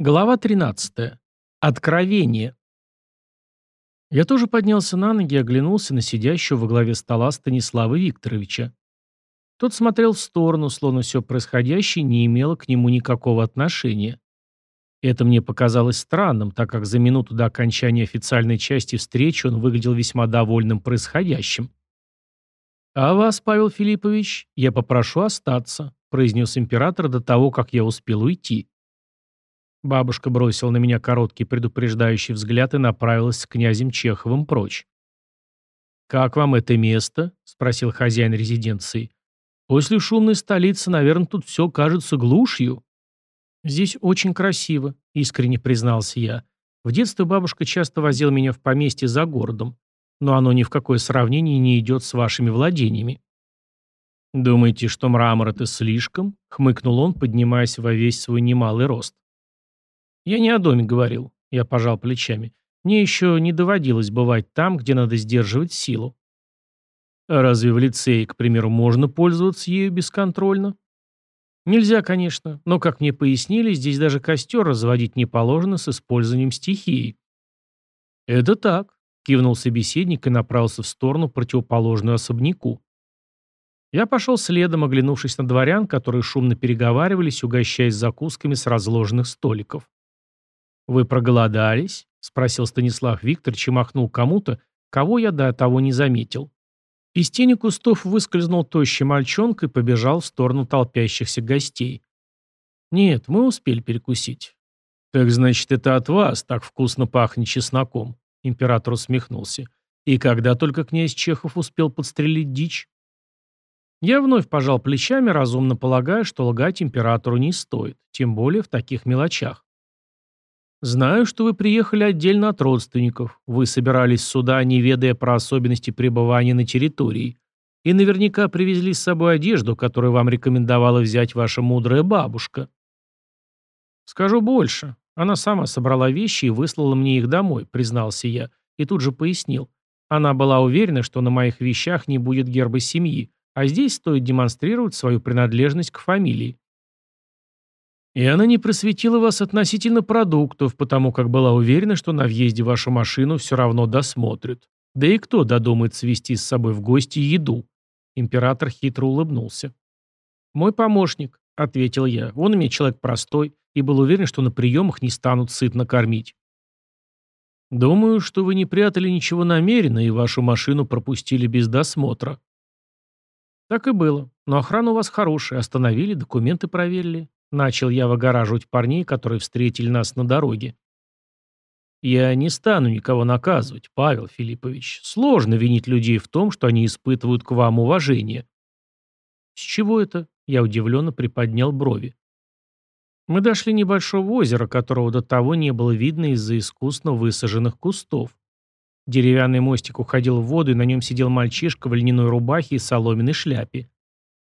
Глава 13. Откровение. Я тоже поднялся на ноги и оглянулся на сидящего во главе стола Станислава Викторовича. Тот смотрел в сторону, словно все происходящее не имело к нему никакого отношения. Это мне показалось странным, так как за минуту до окончания официальной части встречи он выглядел весьма довольным происходящим. «А вас, Павел Филиппович, я попрошу остаться», произнес император до того, как я успел уйти. Бабушка бросила на меня короткий предупреждающий взгляд и направилась с князем Чеховым прочь. «Как вам это место?» — спросил хозяин резиденции. «После шумной столицы, наверное, тут все кажется глушью». «Здесь очень красиво», — искренне признался я. «В детстве бабушка часто возила меня в поместье за городом, но оно ни в какое сравнение не идет с вашими владениями». «Думаете, что мрамор — это слишком?» — хмыкнул он, поднимаясь во весь свой немалый рост. «Я не о доме говорил», — я пожал плечами. «Мне еще не доводилось бывать там, где надо сдерживать силу». А разве в лицее, к примеру, можно пользоваться ею бесконтрольно? Нельзя, конечно, но, как мне пояснили, здесь даже костер разводить не положено с использованием стихии. Это так, кивнул собеседник и направился в сторону, противоположную особняку. Я пошел следом, оглянувшись на дворян, которые шумно переговаривались, угощаясь закусками с разложенных столиков. «Вы проголодались?» — спросил Станислав Викторович и махнул кому-то, кого я до того не заметил. Из тени кустов выскользнул тощий мальчонка и побежал в сторону толпящихся гостей. «Нет, мы успели перекусить». «Так значит, это от вас так вкусно пахнет чесноком», — император усмехнулся. «И когда только князь Чехов успел подстрелить дичь?» Я вновь пожал плечами, разумно полагая, что лгать императору не стоит, тем более в таких мелочах. «Знаю, что вы приехали отдельно от родственников. Вы собирались сюда, не ведая про особенности пребывания на территории. И наверняка привезли с собой одежду, которую вам рекомендовала взять ваша мудрая бабушка». «Скажу больше. Она сама собрала вещи и выслала мне их домой», — признался я. И тут же пояснил. Она была уверена, что на моих вещах не будет герба семьи, а здесь стоит демонстрировать свою принадлежность к фамилии. И она не просветила вас относительно продуктов, потому как была уверена, что на въезде вашу машину все равно досмотрят. Да и кто додумает свести с собой в гости еду? Император хитро улыбнулся. «Мой помощник», — ответил я. «Он у меня человек простой и был уверен, что на приемах не станут сытно кормить». «Думаю, что вы не прятали ничего намеренно и вашу машину пропустили без досмотра». «Так и было. Но охрана у вас хорошая. Остановили, документы проверили. Начал я выгораживать парней, которые встретили нас на дороге. Я не стану никого наказывать, Павел Филиппович. Сложно винить людей в том, что они испытывают к вам уважение. С чего это? Я удивленно приподнял брови. Мы дошли небольшого озера, которого до того не было видно из-за искусно высаженных кустов. Деревянный мостик уходил в воду, и на нем сидел мальчишка в льняной рубахе и соломенной шляпе.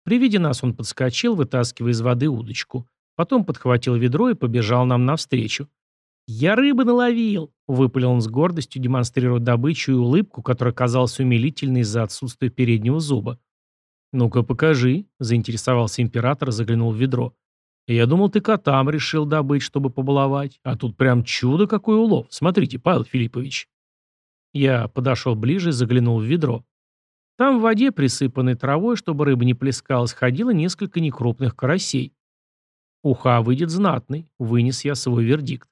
При виде нас он подскочил, вытаскивая из воды удочку. Потом подхватил ведро и побежал нам навстречу. «Я рыбы наловил!» — выпалил он с гордостью, демонстрируя добычу и улыбку, которая казалась умилительной из-за отсутствия переднего зуба. «Ну-ка, покажи», — заинтересовался император, заглянул в ведро. «Я думал, ты котам решил добыть, чтобы побаловать. А тут прям чудо какой улов. Смотрите, Павел Филиппович». Я подошел ближе и заглянул в ведро. Там в воде, присыпанной травой, чтобы рыба не плескалась, ходило несколько некрупных карасей. Уха выйдет знатный, вынес я свой вердикт.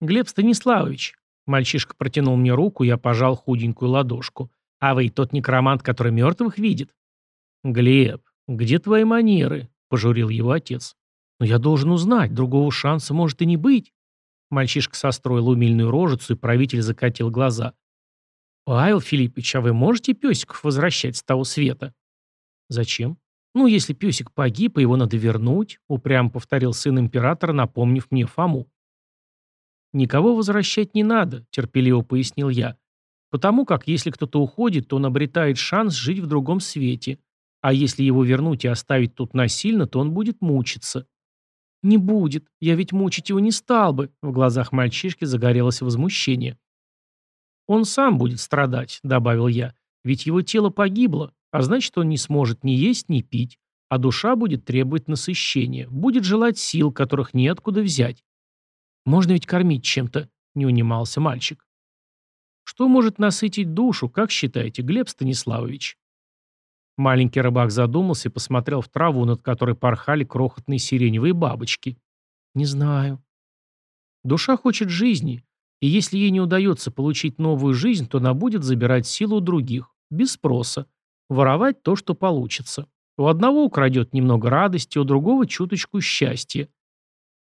Глеб Станиславович. Мальчишка протянул мне руку, я пожал худенькую ладошку. А вы тот некромант, который мертвых видит? Глеб, где твои манеры? Пожурил его отец. Но я должен узнать, другого шанса может и не быть. Мальчишка состроил умильную рожицу, и правитель закатил глаза. «Павел Филиппович, а вы можете песиков возвращать с того света?» «Зачем?» «Ну, если песик погиб, его надо вернуть», — упрямо повторил сын императора, напомнив мне Фому. «Никого возвращать не надо», — терпеливо пояснил я. «Потому как, если кто-то уходит, то он обретает шанс жить в другом свете. А если его вернуть и оставить тут насильно, то он будет мучиться». «Не будет. Я ведь мучить его не стал бы», — в глазах мальчишки загорелось возмущение. «Он сам будет страдать», — добавил я. «Ведь его тело погибло, а значит, он не сможет ни есть, ни пить, а душа будет требовать насыщения, будет желать сил, которых неоткуда взять. Можно ведь кормить чем-то, не унимался мальчик. Что может насытить душу, как считаете, Глеб Станиславович? Маленький рыбак задумался и посмотрел в траву, над которой порхали крохотные сиреневые бабочки. Не знаю. Душа хочет жизни, и если ей не удается получить новую жизнь, то она будет забирать силу у других, без спроса, воровать то, что получится. У одного украдет немного радости, у другого чуточку счастья.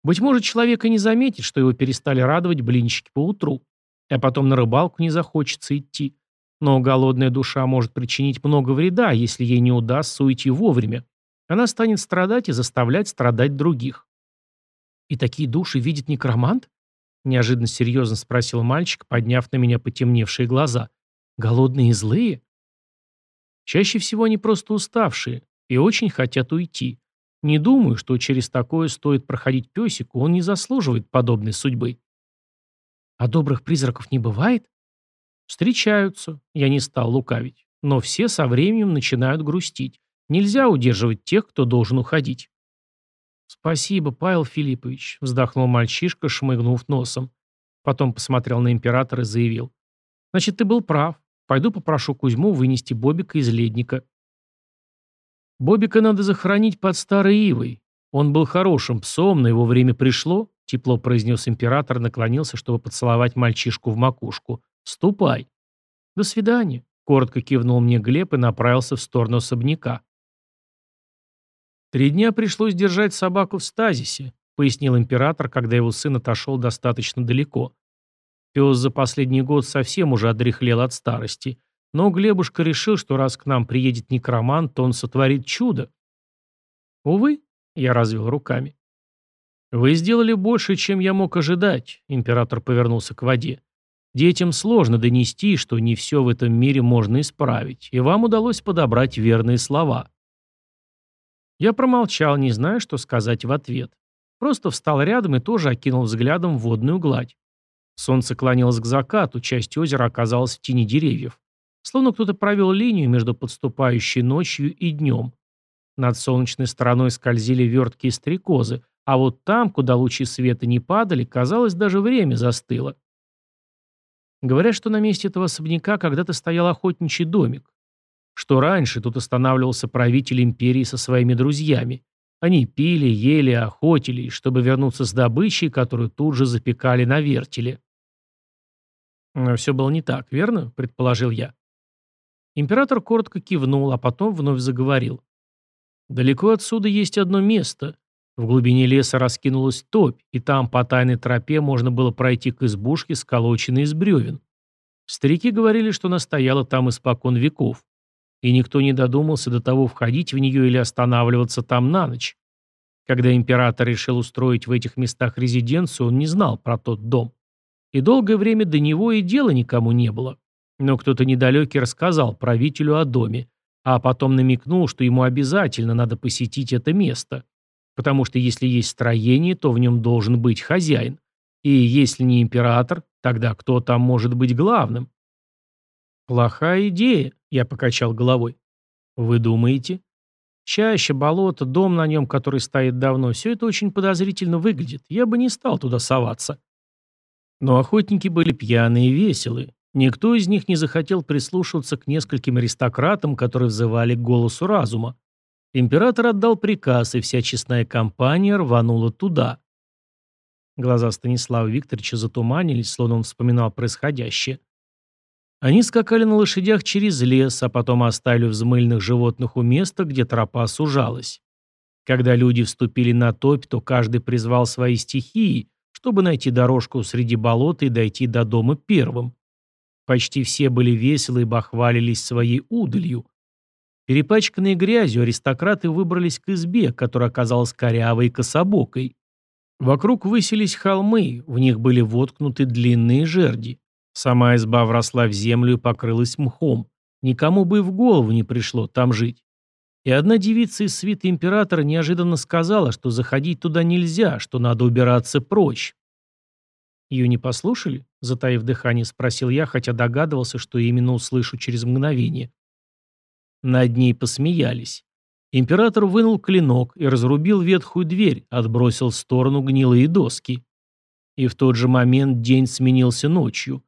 Быть может, человек и не заметит, что его перестали радовать блинчики по утру, а потом на рыбалку не захочется идти. Но голодная душа может причинить много вреда, если ей не удастся уйти вовремя. Она станет страдать и заставлять страдать других. «И такие души видит некромант?» Неожиданно серьезно спросил мальчик, подняв на меня потемневшие глаза. «Голодные и злые?» Чаще всего они просто уставшие и очень хотят уйти. Не думаю, что через такое стоит проходить песику, он не заслуживает подобной судьбы. А добрых призраков не бывает? Встречаются, я не стал лукавить. Но все со временем начинают грустить. Нельзя удерживать тех, кто должен уходить. «Спасибо, Павел Филиппович», — вздохнул мальчишка, шмыгнув носом. Потом посмотрел на императора и заявил. «Значит, ты был прав. Пойду попрошу Кузьму вынести Бобика из ледника». Бобика надо захоронить под старой ивой. Он был хорошим псом, но его время пришло, тепло произнес император, наклонился, чтобы поцеловать мальчишку в макушку. Ступай. До свидания, коротко кивнул мне Глеб и направился в сторону особняка. Три дня пришлось держать собаку в стазисе, пояснил император, когда его сын отошел достаточно далеко. Пес за последний год совсем уже одряхлел от старости. Но Глебушка решил, что раз к нам приедет некромант, то он сотворит чудо. Увы, я развел руками. «Вы сделали больше, чем я мог ожидать», — император повернулся к воде. «Детям сложно донести, что не все в этом мире можно исправить, и вам удалось подобрать верные слова». Я промолчал, не зная, что сказать в ответ. Просто встал рядом и тоже окинул взглядом водную гладь. Солнце клонилось к закату, часть озера оказалась в тени деревьев. Словно кто-то провел линию между подступающей ночью и днем. Над солнечной стороной скользили верткие стрекозы, а вот там, куда лучи света не падали, казалось, даже время застыло. Говорят, что на месте этого особняка когда-то стоял охотничий домик. Что раньше тут останавливался правитель империи со своими друзьями. Они пили, ели, охотились, чтобы вернуться с добычей, которую тут же запекали на вертеле. Но все было не так, верно? Предположил я. Император коротко кивнул, а потом вновь заговорил. «Далеко отсюда есть одно место. В глубине леса раскинулась топь, и там по тайной тропе можно было пройти к избушке, сколоченной из бревен. Старики говорили, что она стояла там испокон веков, и никто не додумался до того, входить в нее или останавливаться там на ночь. Когда император решил устроить в этих местах резиденцию, он не знал про тот дом. И долгое время до него и дела никому не было. Но кто-то недалекий рассказал правителю о доме, а потом намекнул, что ему обязательно надо посетить это место. Потому что если есть строение, то в нем должен быть хозяин. И если не император, тогда кто там может быть главным? Плохая идея, я покачал головой. Вы думаете? Чаще, болото, дом на нем, который стоит давно, все это очень подозрительно выглядит. Я бы не стал туда соваться. Но охотники были пьяные и веселые. Никто из них не захотел прислушиваться к нескольким аристократам, которые взывали к голосу разума. Император отдал приказ, и вся честная компания рванула туда. Глаза Станислава Викторовича затуманились, словно он вспоминал происходящее. Они скакали на лошадях через лес, а потом оставили взмыльных животных у места, где тропа сужалась. Когда люди вступили на топь, то каждый призвал свои стихии, чтобы найти дорожку среди болота и дойти до дома первым. Почти все были веселы и бахвалились своей удалью. Перепачканные грязью, аристократы выбрались к избе, которая оказалась корявой и кособокой. Вокруг высились холмы, в них были воткнуты длинные жерди. Сама изба вросла в землю и покрылась мхом. Никому бы и в голову не пришло там жить. И одна девица из свиты императора неожиданно сказала, что заходить туда нельзя, что надо убираться прочь. «Ее не послушали?» — затаив дыхание, спросил я, хотя догадывался, что именно услышу через мгновение. Над ней посмеялись. Император вынул клинок и разрубил ветхую дверь, отбросил в сторону гнилые доски. И в тот же момент день сменился ночью.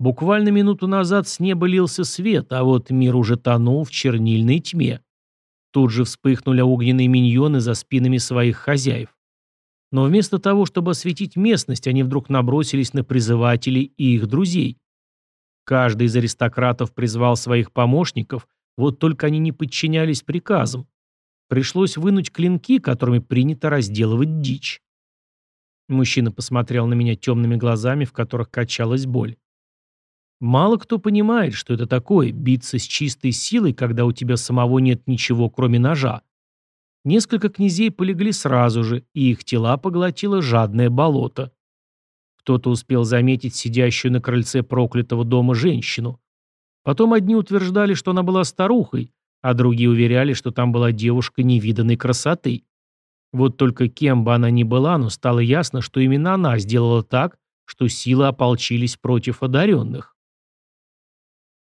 Буквально минуту назад с неба лился свет, а вот мир уже тонул в чернильной тьме. Тут же вспыхнули огненные миньоны за спинами своих хозяев. Но вместо того, чтобы осветить местность, они вдруг набросились на призывателей и их друзей. Каждый из аристократов призвал своих помощников, вот только они не подчинялись приказам. Пришлось вынуть клинки, которыми принято разделывать дичь. Мужчина посмотрел на меня темными глазами, в которых качалась боль. Мало кто понимает, что это такое – биться с чистой силой, когда у тебя самого нет ничего, кроме ножа. Несколько князей полегли сразу же, и их тела поглотило жадное болото. Кто-то успел заметить сидящую на крыльце проклятого дома женщину. Потом одни утверждали, что она была старухой, а другие уверяли, что там была девушка невиданной красоты. Вот только кем бы она ни была, но стало ясно, что именно она сделала так, что силы ополчились против одаренных.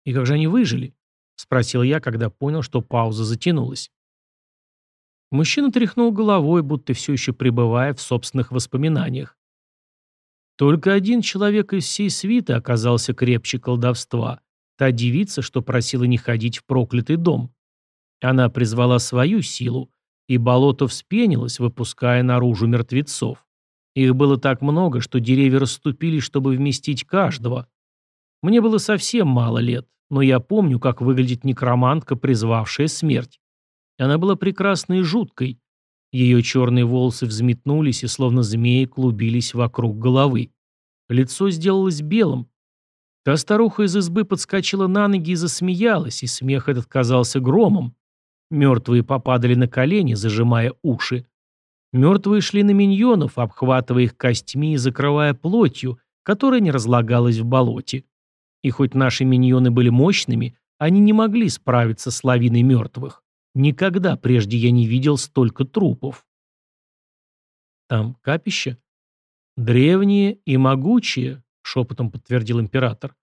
«И как же они выжили?» — спросил я, когда понял, что пауза затянулась. Мужчина тряхнул головой, будто все еще пребывая в собственных воспоминаниях. Только один человек из всей свиты оказался крепче колдовства. Та девица, что просила не ходить в проклятый дом. Она призвала свою силу, и болото вспенилось, выпуская наружу мертвецов. Их было так много, что деревья расступились, чтобы вместить каждого. Мне было совсем мало лет, но я помню, как выглядит некромантка, призвавшая смерть. Она была прекрасной и жуткой. Ее черные волосы взметнулись и словно змеи клубились вокруг головы. Лицо сделалось белым. Та старуха из избы подскочила на ноги и засмеялась, и смех этот казался громом. Мертвые попадали на колени, зажимая уши. Мертвые шли на миньонов, обхватывая их костьми и закрывая плотью, которая не разлагалась в болоте. И хоть наши миньоны были мощными, они не могли справиться с лавиной мертвых. Никогда прежде я не видел столько трупов. Там капище? Древние и могучие, шепотом подтвердил император.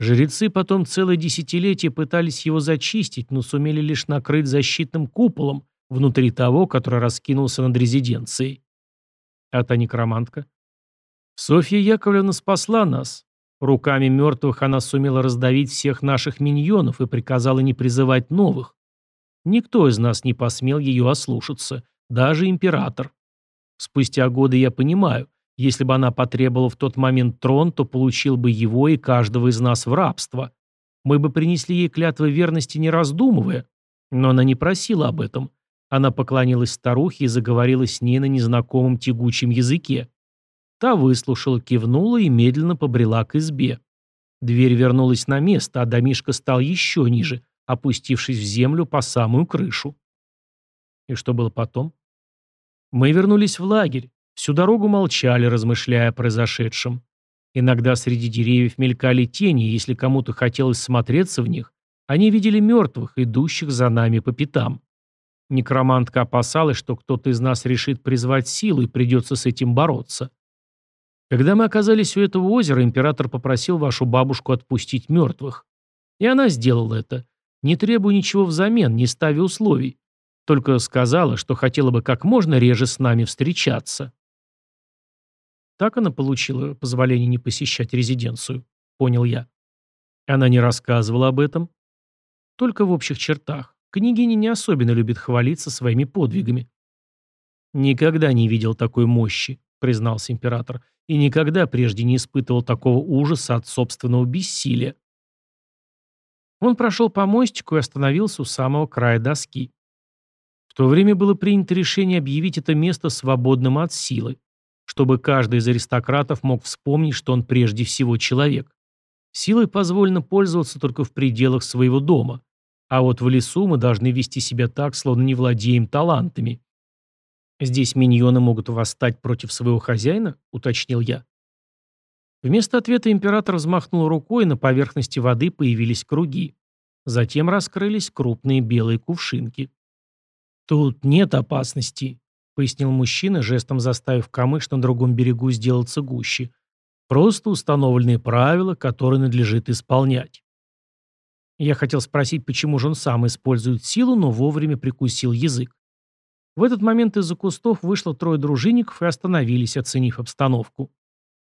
Жрецы потом целое десятилетие пытались его зачистить, но сумели лишь накрыть защитным куполом внутри того, который раскинулся над резиденцией. А та некромантка? Софья Яковлевна спасла нас, Руками мертвых она сумела раздавить всех наших миньонов и приказала не призывать новых. Никто из нас не посмел ее ослушаться, даже император. Спустя годы я понимаю, если бы она потребовала в тот момент трон, то получил бы его и каждого из нас в рабство. Мы бы принесли ей клятвы верности, не раздумывая. Но она не просила об этом. Она поклонилась старухе и заговорила с ней на незнакомом тягучем языке. Та выслушала, кивнула и медленно побрела к избе. Дверь вернулась на место, а домишка стал еще ниже, опустившись в землю по самую крышу. И что было потом? Мы вернулись в лагерь. Всю дорогу молчали, размышляя о произошедшем. Иногда среди деревьев мелькали тени, и если кому-то хотелось смотреться в них, они видели мертвых, идущих за нами по пятам. Некромантка опасалась, что кто-то из нас решит призвать силу и придется с этим бороться. Когда мы оказались у этого озера, император попросил вашу бабушку отпустить мертвых. И она сделала это, не требуя ничего взамен, не ставя условий. Только сказала, что хотела бы как можно реже с нами встречаться. Так она получила позволение не посещать резиденцию, понял я. Она не рассказывала об этом. Только в общих чертах. Княгиня не особенно любит хвалиться своими подвигами. Никогда не видел такой мощи, признался император и никогда прежде не испытывал такого ужаса от собственного бессилия. Он прошел по мостику и остановился у самого края доски. В то время было принято решение объявить это место свободным от силы, чтобы каждый из аристократов мог вспомнить, что он прежде всего человек. Силой позволено пользоваться только в пределах своего дома, а вот в лесу мы должны вести себя так, словно не владеем талантами. «Здесь миньоны могут восстать против своего хозяина?» — уточнил я. Вместо ответа император взмахнул рукой, и на поверхности воды появились круги. Затем раскрылись крупные белые кувшинки. «Тут нет опасности», — пояснил мужчина, жестом заставив камыш на другом берегу сделаться гуще. «Просто установленные правила, которые надлежит исполнять». Я хотел спросить, почему же он сам использует силу, но вовремя прикусил язык. В этот момент из-за кустов вышло трое дружинников и остановились, оценив обстановку.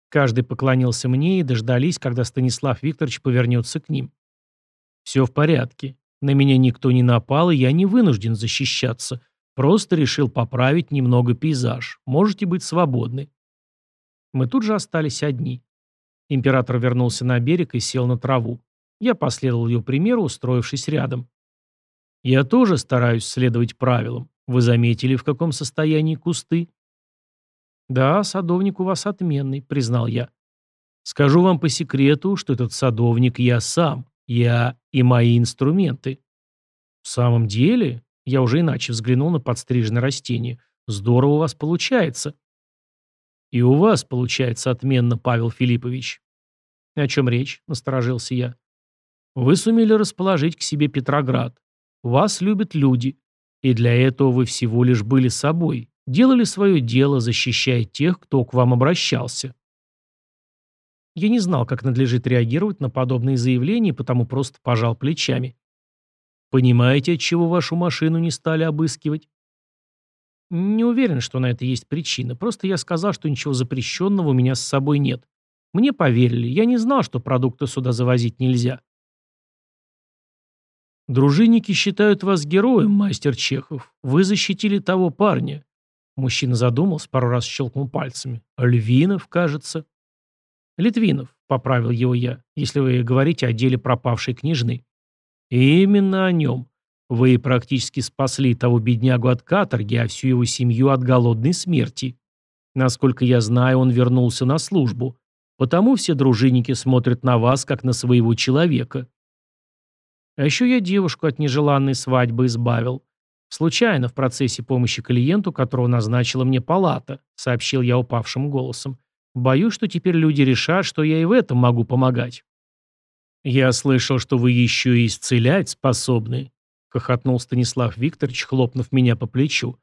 Каждый поклонился мне и дождались, когда Станислав Викторович повернется к ним. «Все в порядке. На меня никто не напал, и я не вынужден защищаться. Просто решил поправить немного пейзаж. Можете быть свободны». Мы тут же остались одни. Император вернулся на берег и сел на траву. Я последовал ее примеру, устроившись рядом. «Я тоже стараюсь следовать правилам. Вы заметили, в каком состоянии кусты?» «Да, садовник у вас отменный», — признал я. «Скажу вам по секрету, что этот садовник я сам, я и мои инструменты». «В самом деле?» Я уже иначе взглянул на подстриженное растение. «Здорово у вас получается». «И у вас получается отменно, Павел Филиппович». «О чем речь?» — насторожился я. «Вы сумели расположить к себе Петроград. Вас любят люди. И для этого вы всего лишь были собой, делали свое дело, защищая тех, кто к вам обращался. Я не знал, как надлежит реагировать на подобные заявления, потому просто пожал плечами. Понимаете, от чего вашу машину не стали обыскивать? Не уверен, что на это есть причина. Просто я сказал, что ничего запрещенного у меня с собой нет. Мне поверили. Я не знал, что продукты сюда завозить нельзя. Дружинники считают вас героем, мастер Чехов. Вы защитили того парня. Мужчина задумался, пару раз щелкнул пальцами. Львинов, кажется. Литвинов, поправил его я, если вы говорите о деле пропавшей княжны. именно о нем. Вы практически спасли того беднягу от каторги, а всю его семью от голодной смерти. Насколько я знаю, он вернулся на службу. Потому все дружинники смотрят на вас, как на своего человека. А еще я девушку от нежеланной свадьбы избавил. «Случайно, в процессе помощи клиенту, которого назначила мне палата», сообщил я упавшим голосом. «Боюсь, что теперь люди решат, что я и в этом могу помогать». «Я слышал, что вы еще и исцелять способны», хохотнул Станислав Викторович, хлопнув меня по плечу.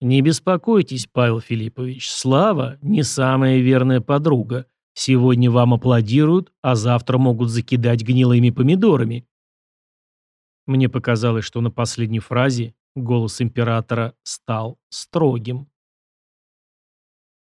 «Не беспокойтесь, Павел Филиппович, Слава не самая верная подруга. Сегодня вам аплодируют, а завтра могут закидать гнилыми помидорами». Мне показалось, что на последней фразе Голос императора стал строгим.